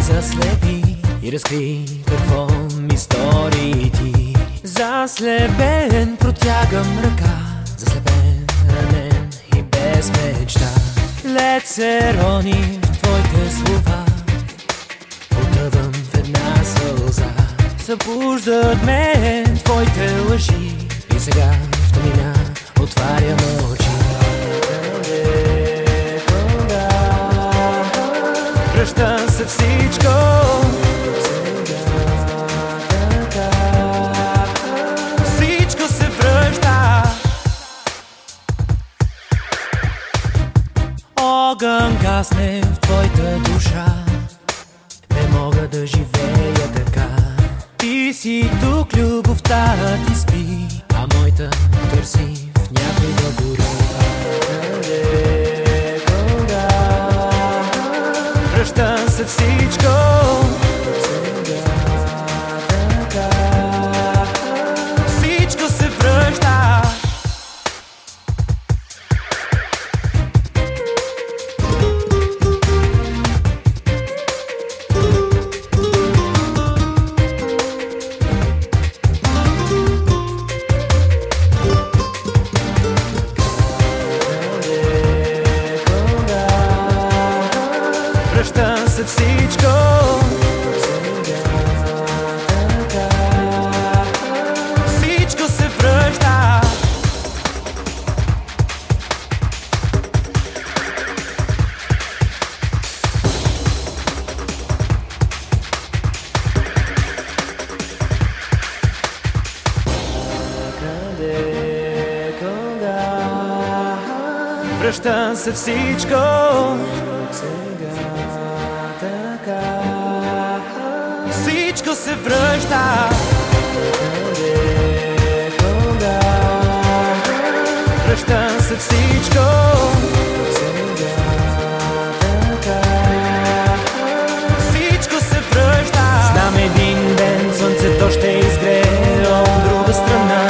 заслепи и разкри какво ми стори ти. Заслепен протягам ръка, заслепен, ранен и без мечта. Лед се рони в твоите слова, потъвам в една сълза. Събуждат мен твоите лъжи и сега в тъмнина отварям Връща се всичко. Се връща. Огън гасне в твоята душа. Не мога да живея така. Ти си тук, любовта ти спи А моята търси в някой да гори Връща се Връща се всичко. Всичко се връща. Връща се всичко Всичко се връща. Връща се всичко. Всичко се връща. Знам един ден слънцето ще изгрее от друга страна.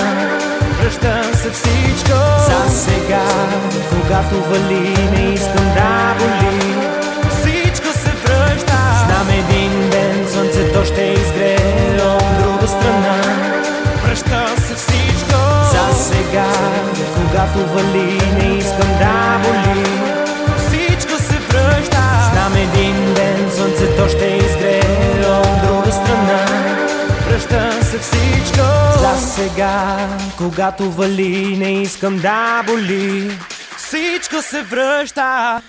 Връща се всичко. За сега, когато вали, не искам да вали, не искам да боли. Всичко се връща. Знам един ден слънцето ще изгрее от друга страна. Връща се всичко. За сега, когато вали, не искам да боли. Всичко се връща